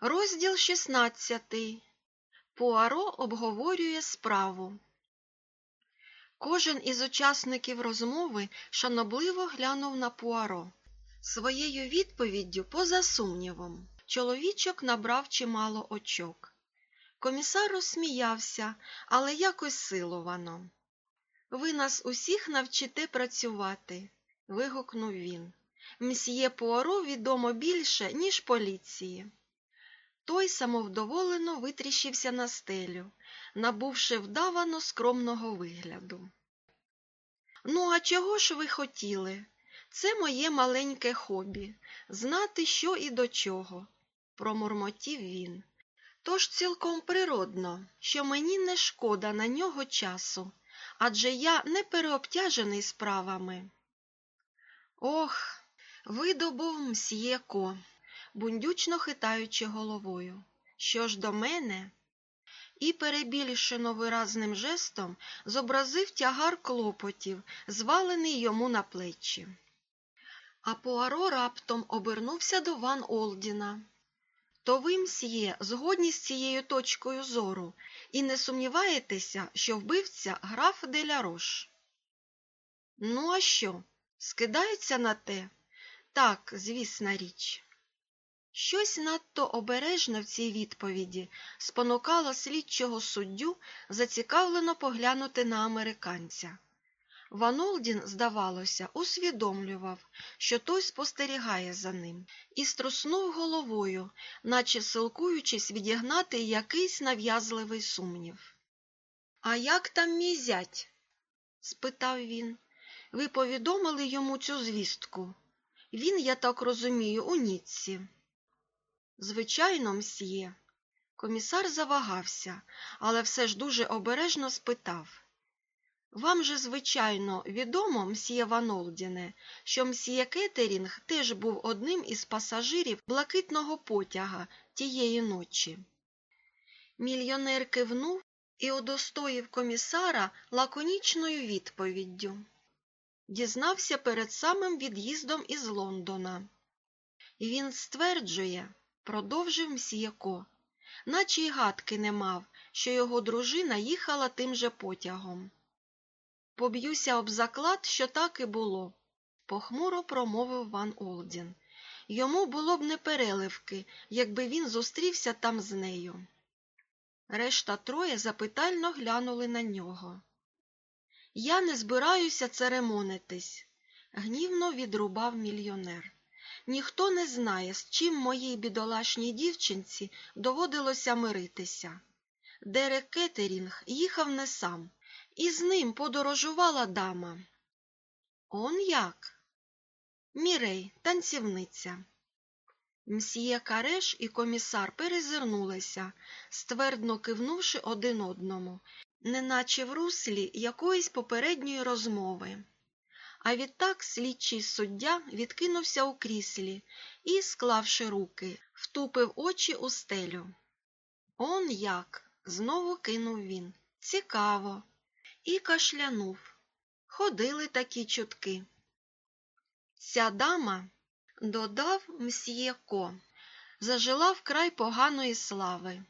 Розділ 16. Пуаро обговорює справу. Кожен із учасників розмови шанобливо глянув на Пуаро. Своєю відповіддю, поза сумнівом, чоловічок набрав чимало очок. Комісар розсміявся, але якось силовано. Ви нас усіх навчите працювати, вигукнув він. Мсьє Пуаро відомо більше, ніж поліції. Той самовдоволено витріщився на стелю, набувши вдавано скромного вигляду. Ну, а чого ж ви хотіли? Це моє маленьке хобі знати, що і до чого, промурмотів він. Тож цілком природно, що мені не шкода на нього часу, адже я не переобтяжений справами. Ох, видобув мсьє Ко, бундючно хитаючи головою. Що ж до мене? І перебільшено виразним жестом зобразив тягар клопотів, звалений йому на плечі. А Пуаро раптом обернувся до Ван Олдіна. То ви, мсьє, згодні з цією точкою зору і не сумніваєтеся, що вбивця граф Делярош? Ну, а що? Скидається на те? Так, звісна річ. Щось надто обережне в цій відповіді спонукало слідчого суддю зацікавлено поглянути на американця. Ванолдін, здавалося, усвідомлював, що той спостерігає за ним, і струснув головою, наче силкуючись відігнати якийсь нав'язливий сумнів. А як там мій зять? спитав він. Ви повідомили йому цю звістку. Він, я так розумію, у Ніцці. Звичайно, мсьє. Комісар завагався, але все ж дуже обережно спитав. Вам же, звичайно, відомо, мсьє Ванолдіне, що мсьє Кетерінг теж був одним із пасажирів блакитного потяга тієї ночі. Мільйонер кивнув і удостоїв комісара лаконічною відповіддю. Дізнався перед самим від'їздом із Лондона. Він стверджує, продовжив мсьєко, наче й гадки не мав, що його дружина їхала тим же потягом. Поб'юся об заклад, що так і було, похмуро промовив Ван Олдін. Йому було б не переливки, якби він зустрівся там з нею. Решта троє запитально глянули на нього. Я не збираюся церемонитись, гнівно відрубав мільйонер. Ніхто не знає, з чим моїй бідолашній дівчинці доводилося миритися. Дерек Кетерінг їхав не сам, і з ним подорожувала дама. Он як? Мірей, танцівниця. Мсьє Кареш і комісар перезирнулися, ствердно кивнувши один одному, неначе в руслі якоїсь попередньої розмови. А відтак слідчий суддя відкинувся у кріслі і, склавши руки, втупив очі у стелю. Он як? знову кинув він. Цікаво. І кашлянув. Ходили такі чутки. Ця дама, додав мсьє Ко, зажила вкрай поганої слави.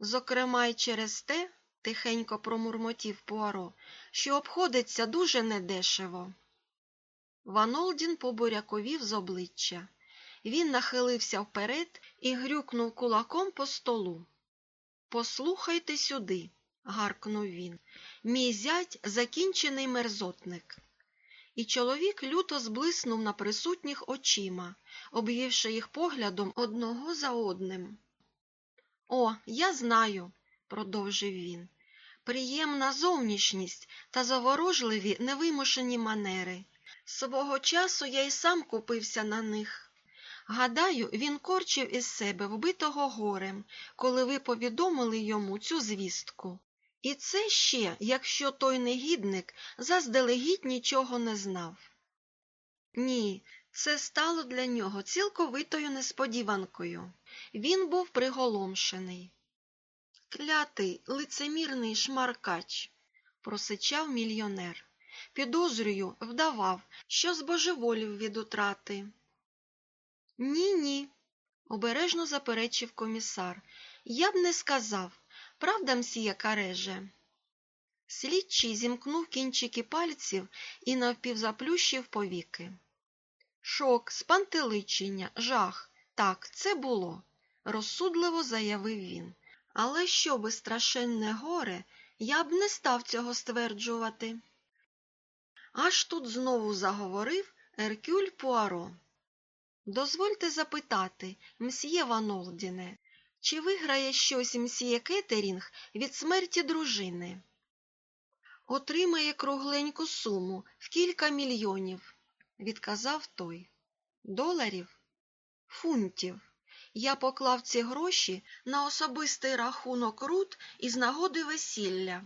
Зокрема, й через те, тихенько промурмотів Пуаро, що обходиться дуже недешево. Ванолдін побуряковів з обличчя. Він нахилився вперед і грюкнув кулаком по столу. Послухайте сюди, гаркнув він. Мій зять закінчений мерзотник. І чоловік люто зблиснув на присутніх очима, обвівши їх поглядом одного за одним. О, я знаю, продовжив він. Приємна зовнішність та заворожливі невимушені манери. Свого часу я й сам купився на них. Гадаю, він корчив із себе вбитого горем, коли ви повідомили йому цю звістку. І це ще, якщо той негідник заздалегідь нічого не знав. Ні, це стало для нього цілковитою несподіванкою. Він був приголомшений. Клятий, лицемірний шмаркач, просичав мільйонер. Підозрюю, вдавав, що збожеволів від утрати. Ні, ні, обережно заперечив комісар. Я б не сказав. Правда, мсьє Кареже? Слідчий зімкнув кінчики пальців і навпівзаплющив повіки. Шок, спантеличення, жах. Так, це було, розсудливо заявив він. Але щоби страшенне горе, я б не став цього стверджувати. Аж тут знову заговорив Еркюль Пуаро. Дозвольте запитати, мсьє Ванолдіне, чи виграє щось мсьє Кетерінг від смерті дружини? Отримає кругленьку суму в кілька мільйонів, відказав той. Доларів? Фунтів. Я поклав ці гроші на особистий рахунок Рут із нагоди весілля.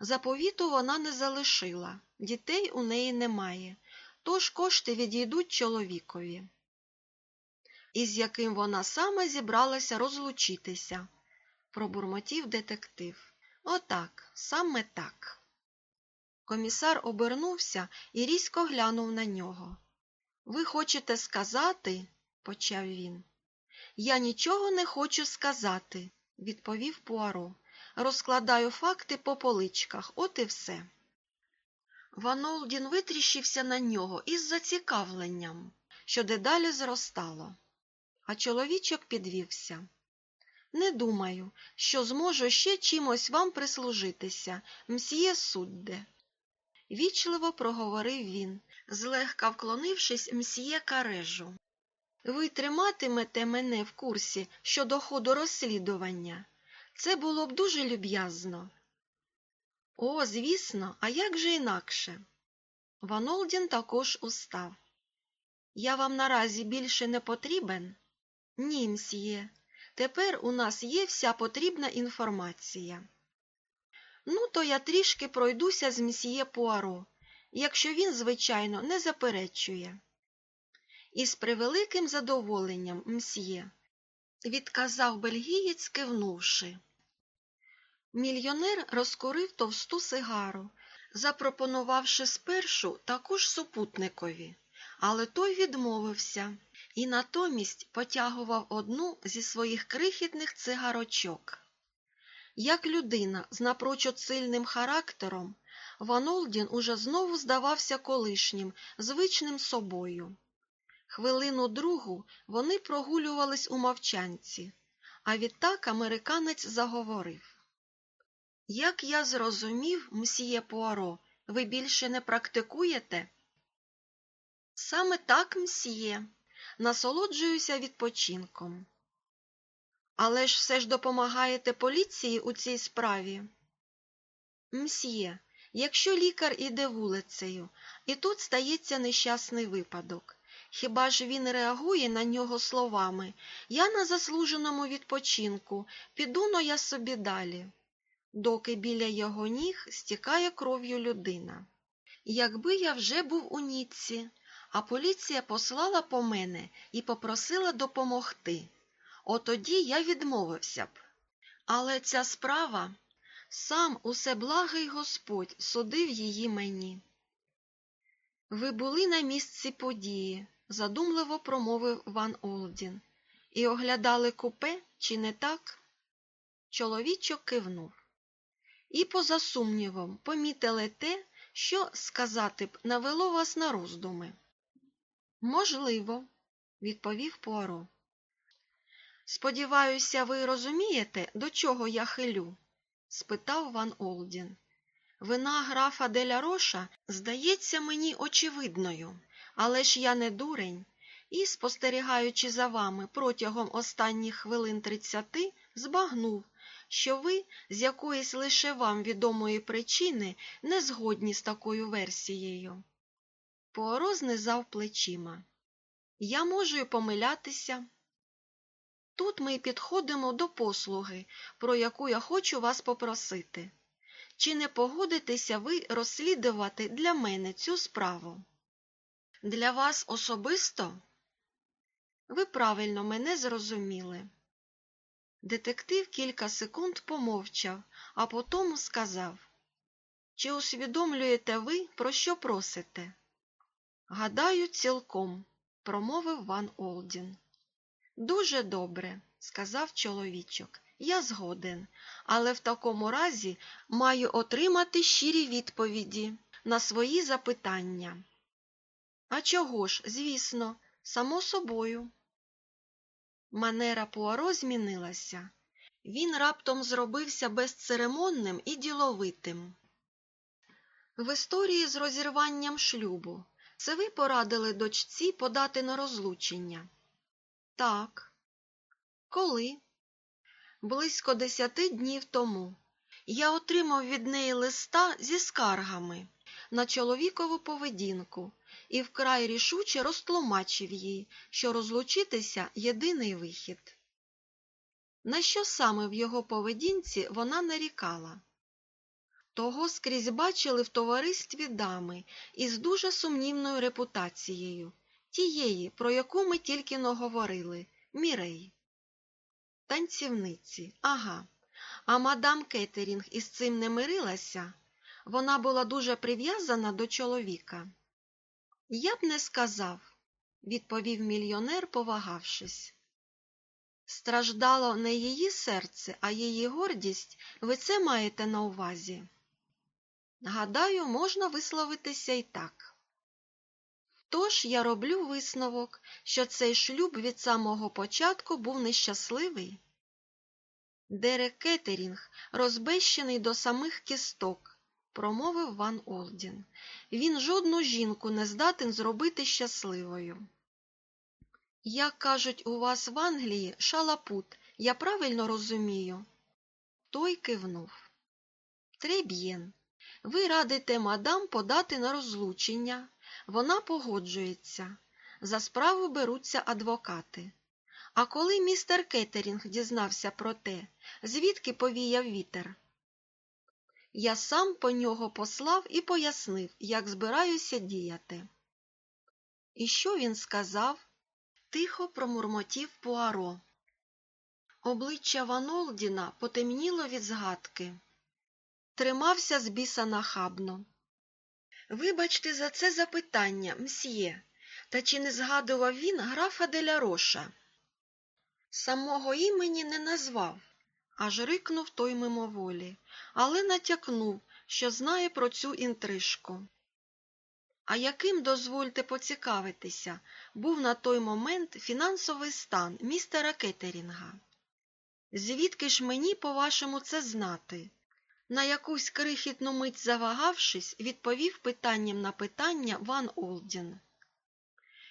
Заповіту вона не залишила, дітей у неї немає, тож кошти відійдуть чоловікові, із яким вона саме зібралася розлучитися, пробурмотів детектив. Отак, саме так. Комісар обернувся і різко глянув на нього. Ви хочете сказати, почав він. Я нічого не хочу сказати, відповів Пуаро. Розкладаю факти по поличках, от і все. Ванолдін витріщився на нього із зацікавленням, що дедалі зростало. А чоловічок підвівся. Не думаю, що зможу ще чимось вам прислужитися, мсьє судде. Вічливо проговорив він, злегка вклонившись мсьє карежу. Ви триматимете мене в курсі щодо ходу розслідування. Це було б дуже люб'язно. О, звісно, а як же інакше? Ванолдін також устав. Я вам наразі більше не потрібен? Ні, мсьє. Тепер у нас є вся потрібна інформація. Ну, то я трішки пройдуся з мсьє Пуаро, якщо він, звичайно, не заперечує. І з превеликим задоволенням, мсьє, відказав бельгієць, кивнувши. Мільйонер розкурив товсту сигару, запропонувавши спершу таку ж супутникові, але той відмовився і натомість потягував одну зі своїх крихітних цигарочок. Як людина з напрочуд сильним характером, Ванолдін уже знову здавався колишнім, звичним собою. Хвилину другу вони прогулювались у мовчанці, а відтак американець заговорив. Як я зрозумів, мсьє Пуаро, ви більше не практикуєте? Саме так, мсьє, насолоджуюся відпочинком. Але ж все ж допомагаєте поліції у цій справі? Мсьє, якщо лікар іде вулицею, і тут стається нещасний випадок, хіба ж він реагує на нього словами Я на заслуженому відпочинку, піду но я собі далі, доки біля його ніг стікає кров'ю людина. Якби я вже був у Ніцці, а поліція послала по мене і попросила допомогти. Отоді я відмовився б. Але ця справа сам усеблагий Господь судив її мені. Ви були на місці події, задумливо промовив Ван Олдін, і оглядали купе, чи не так? Чоловічок кивнув. І, поза сумнівом, помітили те, що, сказати б, навело вас на роздуми. Можливо, відповів Пуаро. Сподіваюся, ви розумієте, до чого я хилю? спитав Ван Олдін. Вина графа Деля Роша здається мені очевидною, але ж я не дурень і, спостерігаючи за вами протягом останніх хвилин тридцяти, збагнув, що ви з якоїсь лише вам відомої причини не згодні з такою версією. Пуаро знизав плечима. Я можу й помилятися. Тут ми підходимо до послуги, про яку я хочу вас попросити. Чи не погодитеся ви розслідувати для мене цю справу? Для вас особисто? Ви правильно мене зрозуміли. Детектив кілька секунд помовчав, а потім сказав Чи усвідомлюєте ви, про що просите? Гадаю, цілком, промовив Ван Олдін. Дуже добре, сказав чоловічок. Я згоден, але в такому разі маю отримати щирі відповіді на свої запитання. А чого ж, звісно, само собою. Манера Пуаро змінилася. Він раптом зробився безцеремонним і діловитим. В історії з розірванням шлюбу це ви порадили дочці подати на розлучення? Так. Коли? Близько десяти днів тому. Я отримав від неї листа зі скаргами на чоловікову поведінку і вкрай рішуче розтлумачив їй, що розлучитися єдиний вихід. На що саме в його поведінці вона нарікала? Того скрізь бачили в товаристві дами із дуже сумнівною репутацією, тієї, про яку ми тільки но говорили, Мірей. Танцівниці, ага. А мадам Кеттерінг із цим не мирилася? Вона була дуже прив'язана до чоловіка. Я б не сказав, відповів мільйонер, повагавшись. Страждало не її серце, а її гордість, ви це маєте на увазі. Гадаю, можна висловитися і так. Тож я роблю висновок, що цей шлюб від самого початку був нещасливий. Дерек Кеттерінг, розбещений до самих кісток, промовив Ван Олдін. Він жодну жінку не здатен зробити щасливою. Як кажуть у вас в Англії, шалапут, я правильно розумію? Той кивнув. Треб'єн. Ви радите мадам подати на розлучення. Вона погоджується. За справу беруться адвокати. А коли містер Кеттерінг дізнався про те, звідки повіяв вітер? Я сам по нього послав і пояснив, як збираюся діяти. І що він сказав? Тихо промурмотів Пуаро. Обличчя Ванолдіна потемніло від згадки. Тримався з біса нахабно. Вибачте за це запитання, мсьє, та чи не згадував він графа деля Роша? Самого імені не назвав, аж рикнув той мимоволі, але натякнув, що знає про цю інтрижку. А яким, дозвольте поцікавитися, був на той момент фінансовий стан містера Кеттерінга? Звідки ж мені, по-вашому, це знати? На якусь крихітну мить завагавшись, відповів питанням на питання Ван Олдін.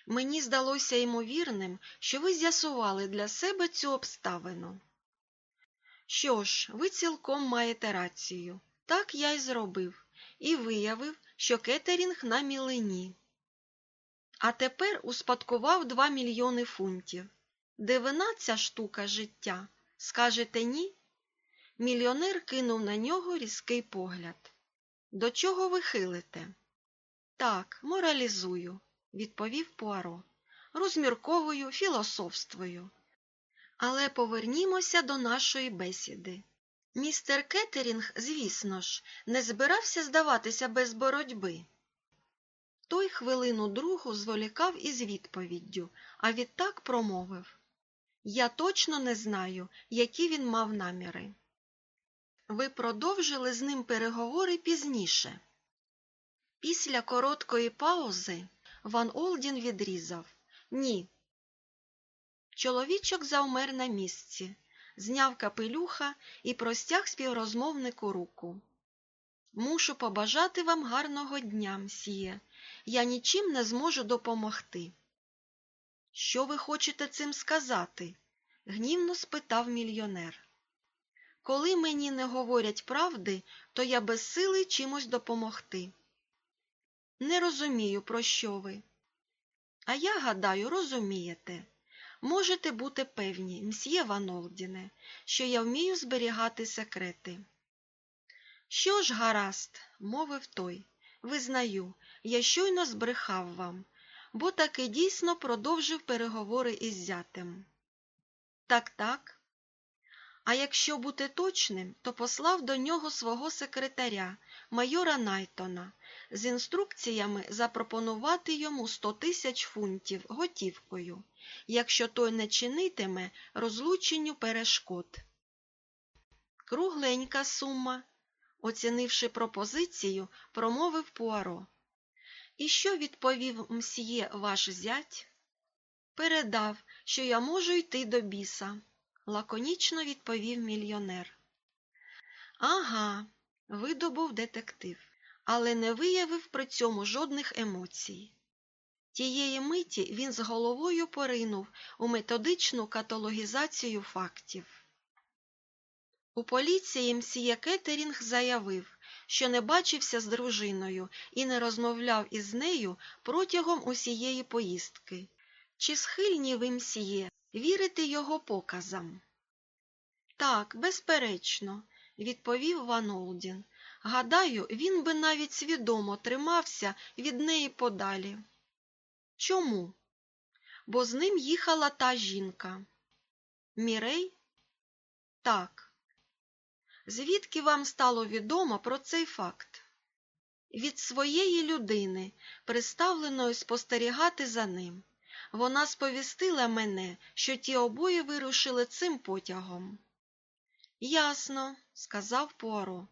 Мені здалося ймовірним, що ви з'ясували для себе цю обставину. Що ж, ви цілком маєте рацію. Так я й зробив, і виявив, що Кеттерінг на мілені. А тепер успадкував два мільйони фунтів. Дивина ця штука життя. Скажете ні? Мільйонер кинув на нього різкий погляд. До чого ви хилите? Так, моралізую, відповів Пуаро. Розмірковую, філософствою. Але повернімося до нашої бесіди. Містер Кеттерінг, звісно ж, не збирався здаватися без боротьби. Той хвилину другу зволікав із відповіддю, а відтак промовив Я точно не знаю, які він мав наміри. Ви продовжили з ним переговори пізніше. Після короткої паузи Ван Олдін відрізав Ні. Чоловічок завмер на місці, зняв капелюха і простяг співрозмовнику руку. Мушу побажати вам гарного дня, мсьє. Я нічим не зможу допомогти. Що ви хочете цим сказати? гнівно спитав мільйонер. Коли мені не говорять правди, то я безсилий чимось допомогти. Не розумію, про що ви. А я гадаю, розумієте. Можете бути певні, мсьє Ванолдіне, що я вмію зберігати секрети. Що ж, гаразд, мовив той, визнаю, я щойно збрехав вам, бо таки дійсно продовжив переговори із зятем. Так, так. А якщо бути точним, то послав до нього свого секретаря, майора Найтона, з інструкціями запропонувати йому сто тисяч фунтів готівкою якщо той не чинитиме розлученню перешкод. Кругленька сума, оцінивши пропозицію, промовив Пуаро. І що відповів мсьє ваш зять? Передав, що я можу йти до біса, лаконічно відповів мільйонер. Ага, видобув детектив, але не виявив при цьому жодних емоцій. Тієї миті він з головою поринув у методичну каталогізацію фактів. У поліції мсьє Кеттерінг заявив, що не бачився з дружиною і не розмовляв із нею протягом усієї поїздки. Чи схильні ви, мсьє, вірити його показам? Так, безперечно, відповів Ван Олдін. Гадаю, він би навіть свідомо тримався від неї подалі. Чому? Бо з ним їхала та жінка. Мірей? Так. Звідки вам стало відомо про цей факт? Від своєї людини, приставленої спостерігати за ним. Вона сповістила мене, що ті обоє вирушили цим потягом. Ясно, сказав Пуаро.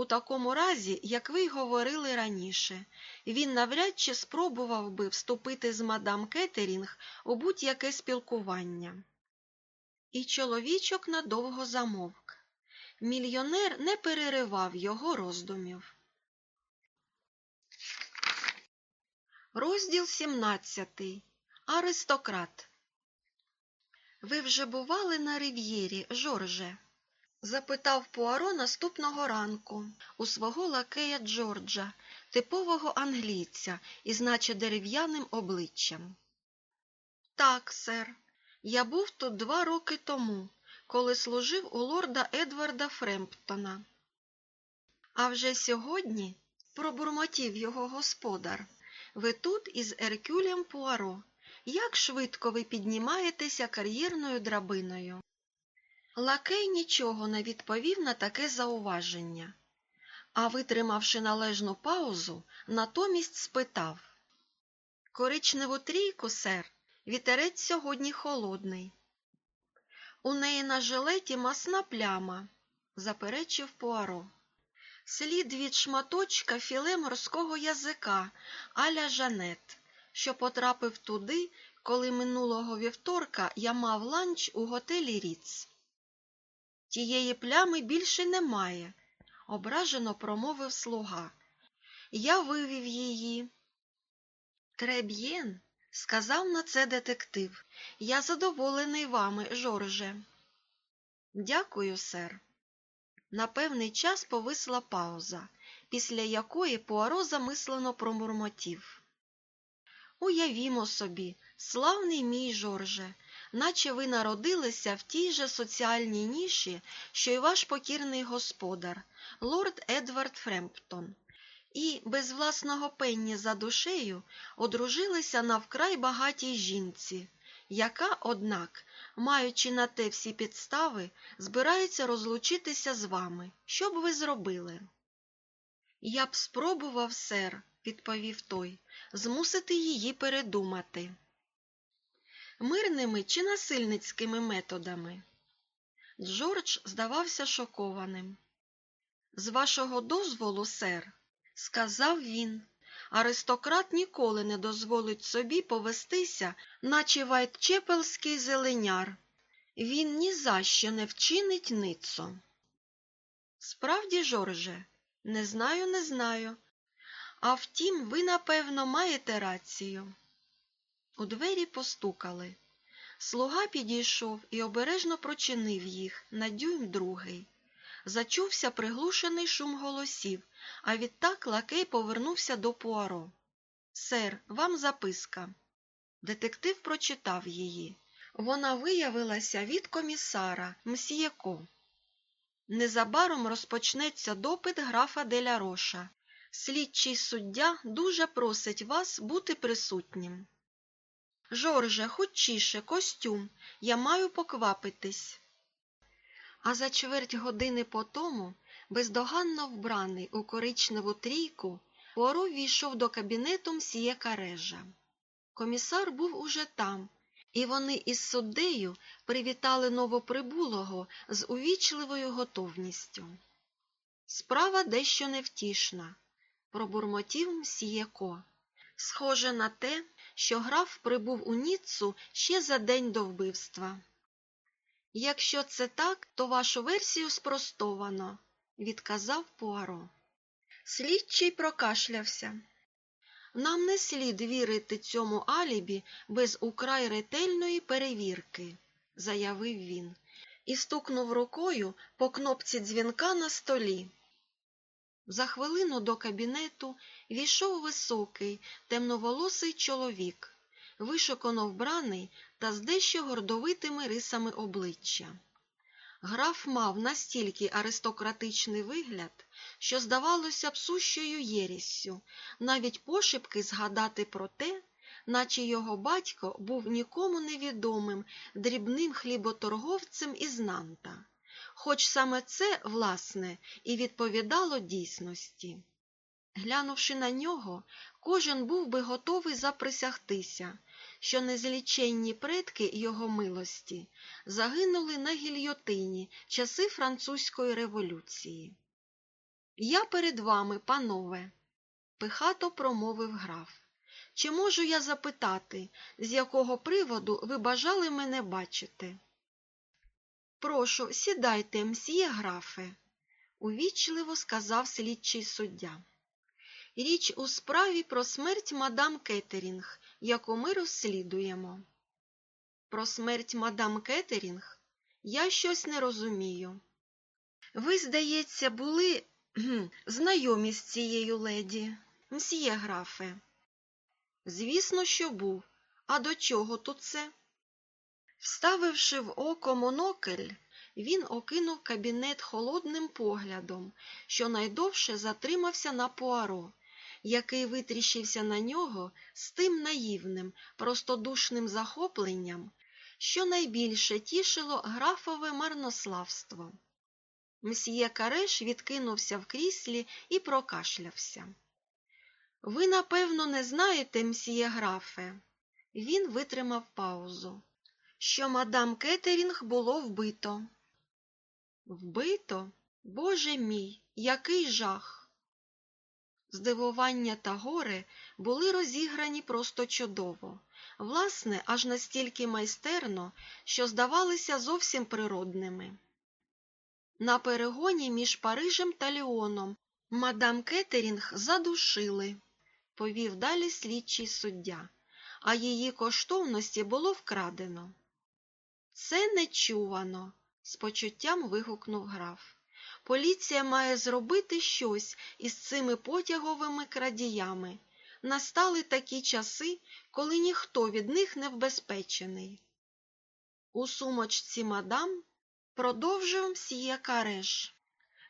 У такому разі, як ви й говорили раніше, він навряд чи спробував би вступити з мадам Кеттерінг у будь-яке спілкування. І чоловічок надовго замовк. Мільйонер не переривав його роздумів. Розділ 17. Аристократ. Ви вже бували на рив'єрі, Жорже? Запитав Пуаро наступного ранку у свого лакея Джорджа, типового англійця із наче дерев'яним обличчям. Так, сер, я був тут два роки тому, коли служив у лорда Едварда Фремптона. А вже сьогодні, пробурмотів його господар, ви тут із Еркюлем Пуаро. Як швидко ви піднімаєтеся кар'єрною драбиною? Лакей нічого не відповів на таке зауваження, а, витримавши належну паузу, натомість спитав Коричневу трійку, сер, вітерець сьогодні холодний. У неї на жилеті масна пляма, заперечив Пуаро. Слід від шматочка філе морського язика аля Жанет, що потрапив туди, коли минулого вівторка я мав ланч у готелі Ріц. Тієї плями більше немає, ображено промовив слуга. Я вивів її. Треб'єн, сказав на це детектив. Я задоволений вами, Жорже. Дякую, сер. На певний час повисла пауза, після якої Пуаро замислено промурмотів. Уявімо собі, славний мій Жорже, наче ви народилися в тій же соціальній ніші, що й ваш покірний господар, лорд Едвард Фремптон, і без власного пенні за душею одружилися на вкрай багатій жінці, яка, однак, маючи на те всі підстави, збирається розлучитися з вами. Що б ви зробили? Я б спробував, сер, відповів той, змусити її передумати. Мирними чи насильницькими методами? Джордж здавався шокованим. З вашого дозволу, сер, сказав він, аристократ ніколи не дозволить собі повестися, наче вайтчепелський зеленяр. Він ні за що не вчинить ницо. Справді, Жорже, не знаю, не знаю. А втім, ви, напевно, маєте рацію. У двері постукали. Слуга підійшов і обережно прочинив їх на дюйм другий. Зачувся приглушений шум голосів, а відтак лакей повернувся до Пуаро. Сер, вам записка. Детектив прочитав її. Вона виявилася від комісара Мсьєко. Незабаром розпочнеться допит графа Деля Роша. Слідчий суддя дуже просить вас бути присутнім. Жорже, хочіше, костюм, я маю поквапитись. А за чверть години по тому, бездоганно вбраний у коричневу трійку, Пуаро війшов до кабінету мсьє Карежа. Комісар був уже там і вони із суддею привітали новоприбулого з увічливою готовністю. Справа дещо невтішна, пробурмотів мсьєко. Схоже на те, що граф прибув у Ніццу ще за день до вбивства. Якщо це так, то вашу версію спростовано, відказав Пуаро. Слідчий прокашлявся. Нам не слід вірити цьому алібі без украй ретельної перевірки, заявив він, і стукнув рукою по кнопці дзвінка на столі. За хвилину до кабінету війшов високий, темноволосий чоловік, вишукано вбраний та з дещо гордовитими рисами обличчя. Граф мав настільки аристократичний вигляд, що здавалося б сущою єріссю, навіть пошепки згадати про те, наче його батько був нікому невідомим дрібним хліботорговцем із Нанта, хоч саме це, власне, і відповідало дійсності. Глянувши на нього, кожен був би готовий заприсягтися, що незліченні предки його милості загинули на гільйотині часи французької революції. Я перед вами, панове, пихато промовив граф. Чи можу я запитати, з якого приводу ви бажали мене бачити? Прошу, сідайте, мсьє графе, увічливо сказав слідчий суддя. Річ у справі про смерть мадам Кеттерінг, яку ми розслідуємо. Про смерть мадам Кеттерінг я щось не розумію. Ви, здається, були знайомі з цією леді, мсьє графе. Звісно, що був. А до чого тут це? Вставивши в око монокль, він окинув кабінет холодним поглядом, що найдовше затримався на Пуаро, який витріщився на нього з тим наївним, простодушним захопленням, що найбільше тішило графове марнославство. Мсьє Кареш відкинувся в кріслі і прокашлявся. Ви, напевно, не знаєте, мсьє графе. Він витримав паузу, що мадам Кеттерінг було вбито. Вбито? Боже мій, який жах! Здивування та горе були розіграні просто чудово, власне, аж настільки майстерно, що здавалися зовсім природними. На перегоні між Парижем та Ліоном мадам Кеттерінг задушили, повів далі слідчий суддя, а її коштовності було вкрадено. Це нечувано, з почуттям вигукнув граф. Поліція має зробити щось із цими потяговими крадіями. Настали такі часи, коли ніхто від них не вбезпечений. У сумочці мадам продовжив мсьє Кареш.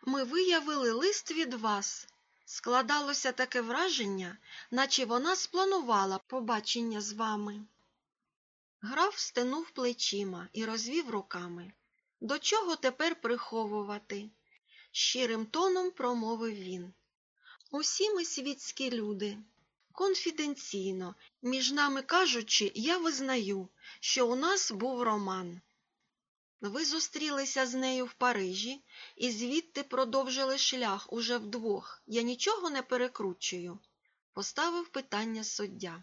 Ми виявили лист від вас. Складалося таке враження, наче вона спланувала побачення з вами. Граф стенув плечима і розвів руками. До чого тепер приховувати? щирим тоном промовив він. Усі ми світські люди. Конфіденційно, між нами кажучи, я визнаю, що у нас був роман. Ви зустрілися з нею в Парижі і звідти продовжили шлях уже вдвох. Я нічого не перекручую, поставив питання суддя.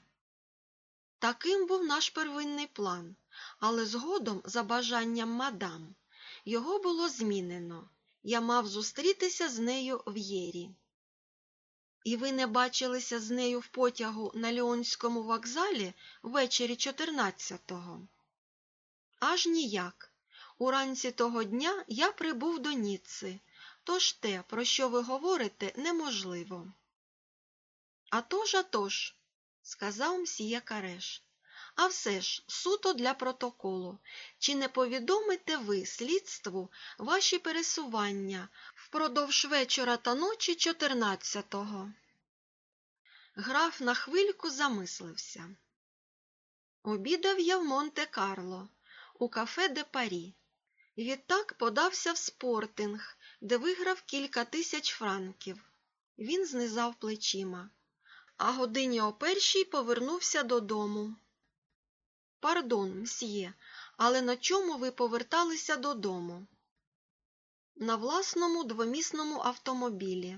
Таким був наш первинний план, але згодом, за бажанням мадам, його було змінено. Я мав зустрітися з нею в Єрі. І ви не бачилися з нею в потягу на Ліонському вокзалі ввечері 14-го? Аж ніяк. Уранці того дня я прибув до Ніцци, тож те, про що ви говорите, неможливо. «А тож, а тож», – сказав мсьє Кареш. А все ж, суто для протоколу, чи не повідомите ви слідству ваші пересування впродовж вечора та ночі 14-го? Граф на хвильку замислився. Обідав я в Монте-Карло, у кафе де Парі. Відтак подався в спортинг, де виграв кілька тисяч франків. Він знизав плечима, а годині о першій повернувся додому. Пардон, мсьє, але на чому ви поверталися додому? На власному двомісному автомобілі.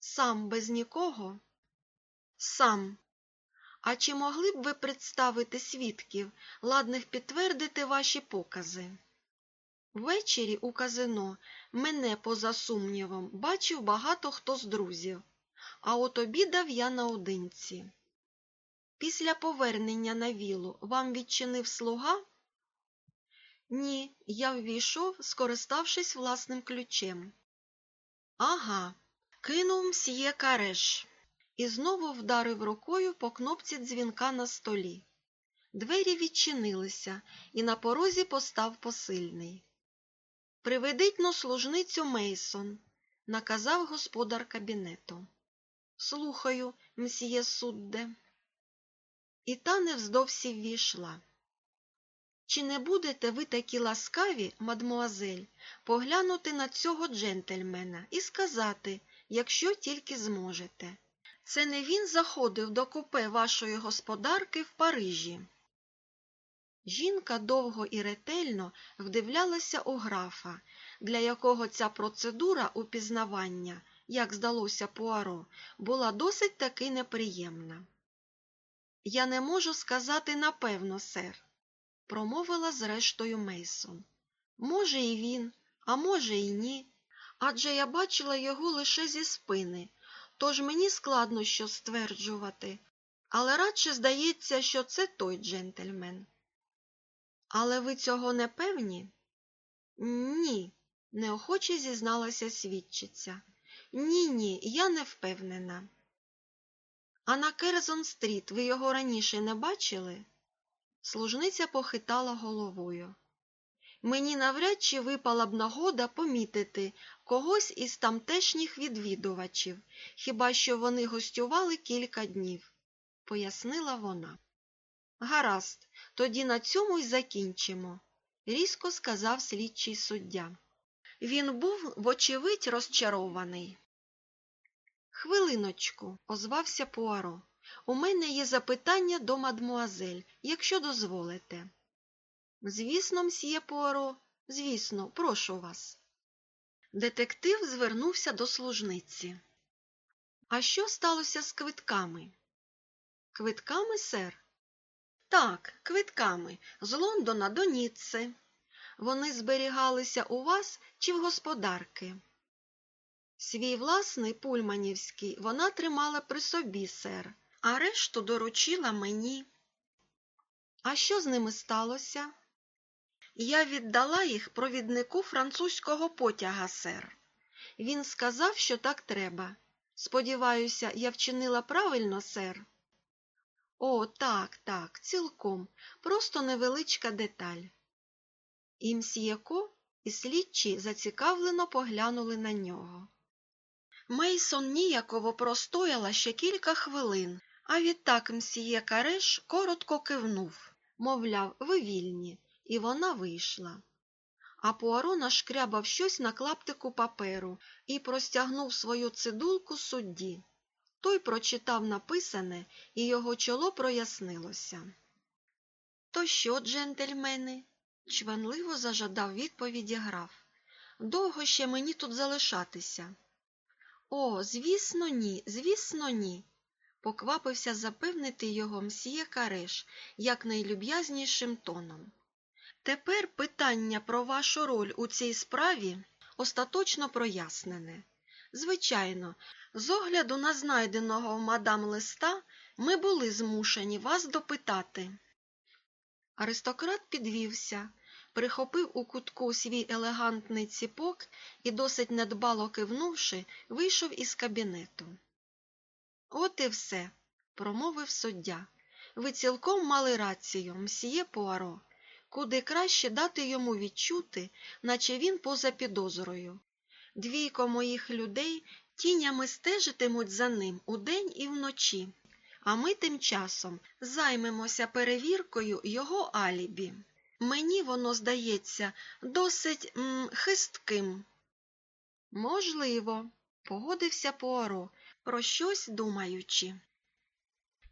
Сам без нікого? Сам. А чи могли б ви представити свідків, ладних підтвердити ваші покази? Ввечері у казино мене, поза сумнівом, бачив багато хто з друзів, а от обідав я наодинці. Після повернення на вілу вам відчинив слуга? Ні, я ввійшов, скориставшись власним ключем. Ага, кинув мсьє кареш і знову вдарив рукою по кнопці дзвінка на столі. Двері відчинилися, і на порозі постав посильний. Приведіть но служницю Мейсон, наказав господар кабінету. Слухаю, мсьє судде. І та невздовсі ввійшла. Чи не будете ви такі ласкаві, мадмуазель, поглянути на цього джентльмена і сказати, якщо тільки зможете? Це не він заходив до купе вашої господарки в Парижі. Жінка довго і ретельно вдивлялася у графа, для якого ця процедура упізнавання, як здалося Пуаро, була досить таки неприємна. Я не можу сказати напевно, сер, промовила зрештою Мейсон. Може, і він, а може, і ні. Адже я бачила його лише зі спини, тож мені складно що стверджувати, але радше здається, що це той джентльмен. Але ви цього не певні? Ні, неохоче зізналася свідчиця. Ні, ні, я не впевнена. А на Керзон стріт ви його раніше не бачили? Служниця похитала головою. Мені навряд чи випала б нагода помітити когось із тамтешніх відвідувачів, хіба що вони гостювали кілька днів, пояснила вона. Гаразд, тоді на цьому й закінчимо, різко сказав слідчий суддя. Він був, вочевидь, розчарований. Хвилиночку, озвався Пуаро. У мене є запитання до мадмуазель, якщо дозволите. Звісно, мсьє Пуаро, звісно, прошу вас. Детектив звернувся до служниці. А що сталося з квитками? Квитками, сер? Так, квитками з Лондона до Ніцци. Вони зберігалися у вас чи в господарки? Свій власний пульманівський вона тримала при собі, сер, а решту доручила мені. А що з ними сталося? Я віддала їх провіднику французького потяга, сер. Він сказав, що так треба. Сподіваюся, я вчинила правильно, сер. О, так, так, цілком, просто невеличка деталь. І і слідчі зацікавлено поглянули на нього. Мейсон ніяково простояла ще кілька хвилин, а відтак мсьє Кареш коротко кивнув, мовляв, ви вільні, і вона вийшла. А Пуаро нашкрябав щось на клаптику паперу і простягнув свою цидулку судді. Той прочитав написане, і його чоло прояснилося. То що, джентльмени? чванливо зажадав відповіді граф. Довго ще мені тут залишатися. О, звісно, ні, звісно, ні. Поквапився запевнити його мсьє Кареш якнайлюб'язнішим тоном. Тепер питання про вашу роль у цій справі остаточно прояснене. Звичайно, з огляду на знайденого в мадам листа ми були змушені вас допитати. Аристократ підвівся, прихопив у кутку свій елегантний ціпок і, досить недбало кивнувши, вийшов із кабінету. От і все, промовив суддя. Ви цілком мали рацію, мсьє Пуаро, куди краще дати йому відчути, наче він поза підозрою. Двійко моїх людей тінями стежитимуть за ним удень і вночі, а ми тим часом займемося перевіркою його алібі. Мені воно здається досить м, хистким. Можливо, погодився Пуаро, про щось думаючи.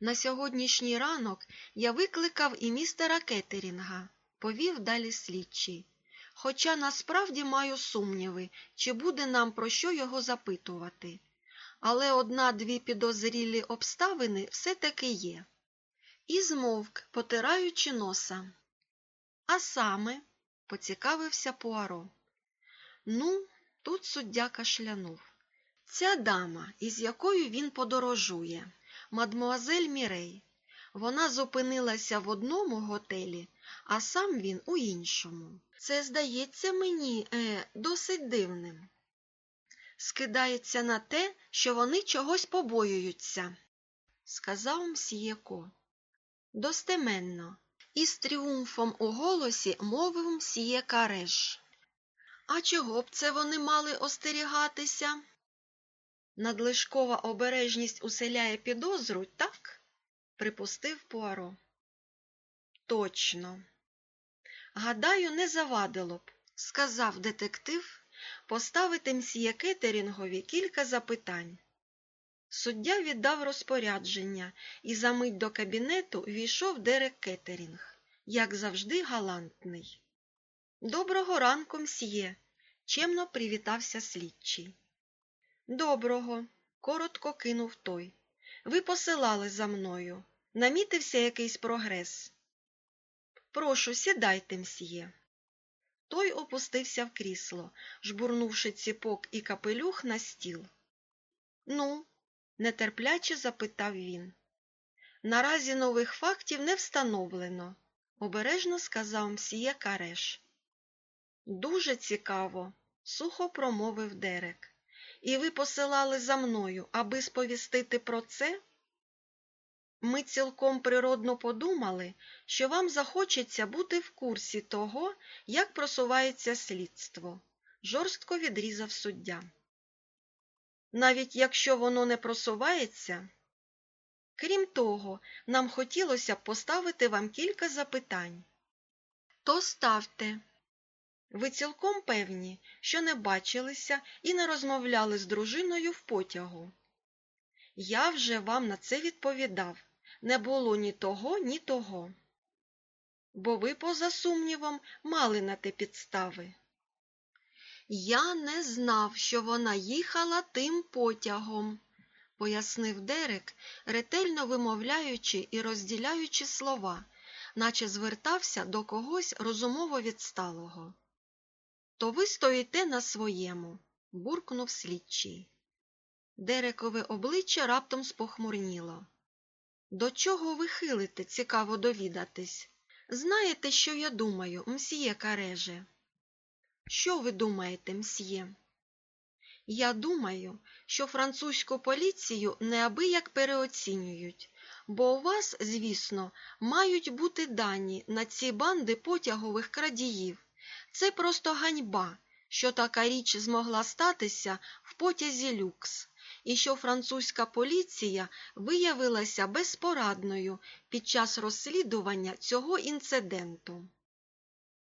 На сьогоднішній ранок я викликав і містера Кеттерінга, повів далі слідчий. Хоча насправді маю сумніви, чи буде нам про що його запитувати. Але одна-дві підозрілі обставини все-таки є. І змовк, потираючи носа. А саме, поцікавився Пуаро. Ну, тут суддя кашлянув. Ця дама, із якою він подорожує, мадмуазель Мірей. Вона зупинилася в одному готелі, а сам він у іншому. Це здається мені е, досить дивним. Скидається на те, що вони чогось побоюються, сказав мсьєко. Достеменно, і з тріумфом у голосі мовив мсьє Кареш. А чого б це вони мали остерігатися? Надлишкова обережність уселяє підозру, так? припустив Пуаро. Точно. Гадаю, не завадило б, сказав детектив, поставити мсьє Кеттерінгові кілька запитань. Суддя віддав розпорядження, і за мить до кабінету війшов Дерек Кеттерінг, як завжди, галантний. Доброго ранку, мсьє, чемно привітався слідчий. Доброго, коротко кинув той. Ви посилали за мною. Намітився якийсь прогрес. Прошу, сідайте, мсьє. Той опустився в крісло, жбурнувши ціпок і капелюх на стіл. Ну, нетерпляче запитав він. Наразі нових фактів не встановлено, обережно сказав мсьє Кареш. Дуже цікаво, сухо промовив Дерек. І ви посилали за мною, аби сповістити про це? Ми цілком природно подумали, що вам захочеться бути в курсі того, як просувається слідство, жорстко відрізав суддя. Навіть якщо воно не просувається. Крім того, нам хотілося б поставити вам кілька запитань. То ставте. Ви цілком певні, що не бачилися і не розмовляли з дружиною в потягу. Я вже вам на це відповідав не було ні того, ні того. Бо ви, поза сумнівом, мали на те підстави. Я не знав, що вона їхала тим потягом, пояснив Дерек, ретельно вимовляючи і розділяючи слова, наче звертався до когось розумово відсталого. То ви стоїте на своєму, буркнув слідчий. Дерекове обличчя раптом спохмурніло. До чого ви хилите, цікаво довідатись? Знаєте, що я думаю, мсьє Кареже? Що ви думаєте, мсьє? Я думаю, що французьку поліцію неабияк переоцінюють, бо у вас, звісно, мають бути дані на ці банди потягових крадіїв. Це просто ганьба, що така річ змогла статися в потязі люкс і що французька поліція виявилася безпорадною під час розслідування цього інциденту.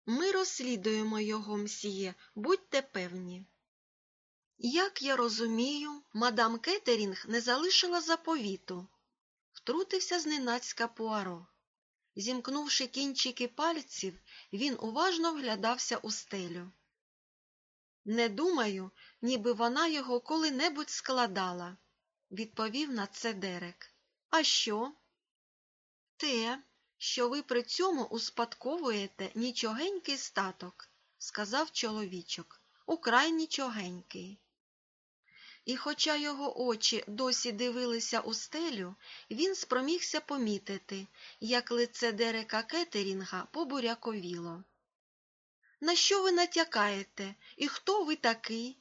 Ми розслідуємо його, мсьє, будьте певні. Як я розумію, мадам Кеттерінг не залишила заповіту, втрутився зненацька Пуаро. Зімкнувши кінчики пальців, він уважно вглядався у стелю. Не думаю, ніби вона його коли-небудь складала, відповів на це Дерек. А що? Те, що ви при цьому успадковуєте нічогенький статок, сказав чоловічок, украй нічогенький. І хоча його очі досі дивилися у стелю, він спромігся помітити, як лице Дерека Кеттерінга побуряковіло. На що ви натякаєте? І хто ви такий?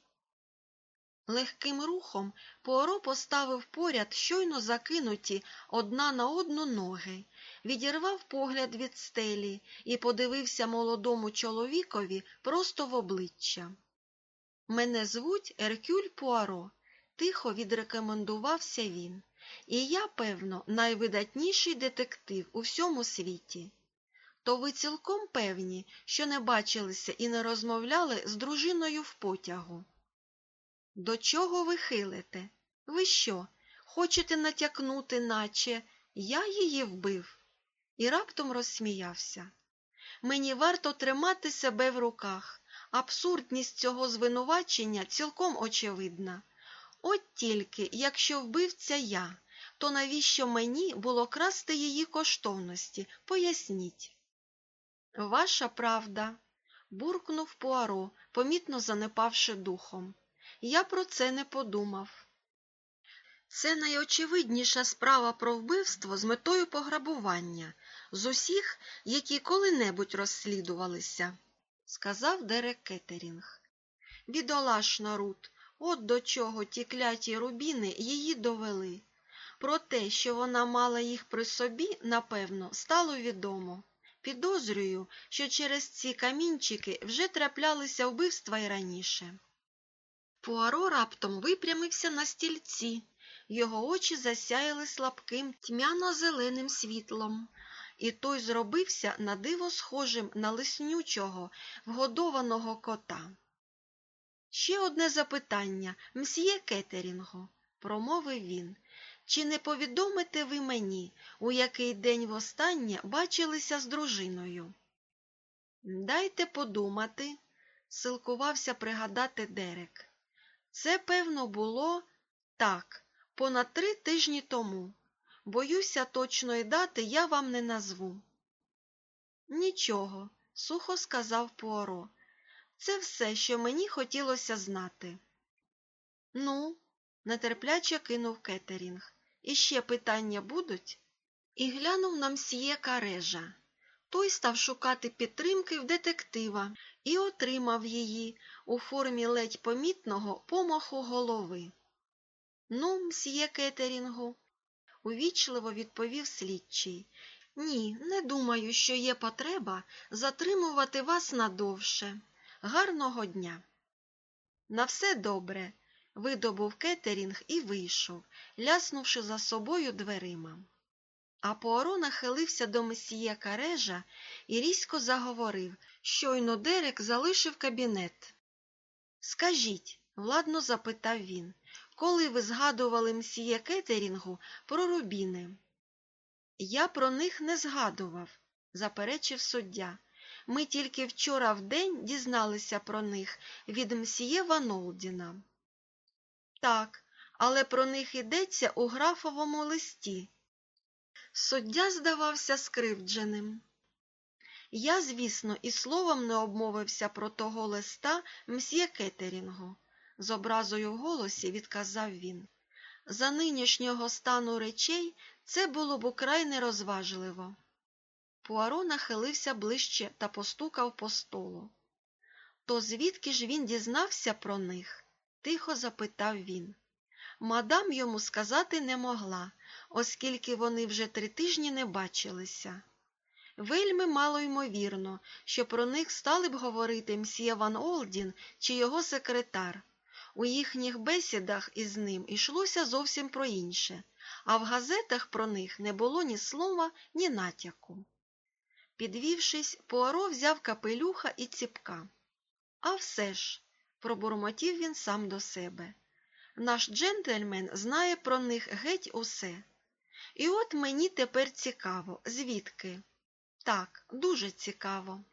Легким рухом Пуаро поставив поряд щойно закинуті одна на одну ноги, відірвав погляд від стелі і подивився молодому чоловікові просто в обличчя. Мене звуть Еркюль Пуаро, тихо відрекомендувався він, і я, певно, найвидатніший детектив у всьому світі. То ви цілком певні, що не бачилися і не розмовляли з дружиною в потягу. До чого ви хилите? Ви що, хочете натякнути, наче Я її вбив і раптом розсміявся. Мені варто тримати себе в руках. Абсурдність цього звинувачення цілком очевидна. От тільки, якщо вбивця я, то навіщо мені було красти її коштовності? Поясніть. Ваша правда, буркнув Пуаро, помітно занепавши духом. Я про це не подумав. Це найочевидніша справа про вбивство з метою пограбування з усіх, які коли-небудь розслідувалися, сказав Дерек Кеттерінг. Бідолашна Рут, от до чого ті кляті рубіни її довели. Про те, що вона мала їх при собі, напевно, стало відомо. Підозрюю, що через ці камінчики вже траплялися вбивства й раніше. Пуаро раптом випрямився на стільці, його очі засяяли слабким тьмяно-зеленим світлом, і той зробився на диво схожим на лиснючого, вгодованого кота. Ще одне запитання, мсьє Кеттерінго, промовив він. Чи не повідомите ви мені, у який день востаннє бачилися з дружиною? Дайте подумати, силкувався пригадати Дерек. Це, певно, було так, понад три тижні тому. Боюся, точної дати я вам не назву. Нічого, сухо сказав Пуаро. Це все, що мені хотілося знати. Ну, нетерпляче кинув Кеттерінг. Іще питання будуть? І глянув на мсьє Карежа. Той став шукати підтримки в детектива і отримав її у формі ледь помітного помаху голови. Ну, мсьє Кеттерінгу, увічливо відповів слідчий. Ні, не думаю, що є потреба затримувати вас надовше. Гарного дня. На все добре, видобув Кеттерінг і вийшов, ляснувши за собою дверима. А Пуаро нахилився до месьє Карежа і різко заговорив, щойно Дерек залишив кабінет. Скажіть, владно запитав він, коли ви згадували мсьє Кеттерінгу про рубіни? Я про них не згадував, заперечив суддя. Ми тільки вчора вдень дізналися про них від мсьє Ванолдіна. Так, але про них йдеться у графовому листі. Суддя здавався скривдженим. Я, звісно, і словом не обмовився про того листа мсьє Кеттерінгу, з образою в голосі відказав він. За нинішнього стану речей це було б украй нерозважливо. Пуаро нахилився ближче та постукав по столу. То звідки ж він дізнався про них? тихо запитав він. Мадам йому сказати не могла, оскільки вони вже три тижні не бачилися. Вельми мало ймовірно, що про них стали б говорити мсьє Ван Олдін чи його секретар. У їхніх бесідах із ним йшлося зовсім про інше, а в газетах про них не було ні слова, ні натяку. Підвівшись, Пуаро взяв капелюха і ціпка. А все ж, пробурмотів він сам до себе. Наш джентльмен знає про них геть усе. І от мені тепер цікаво, звідки? Так, дуже цікаво.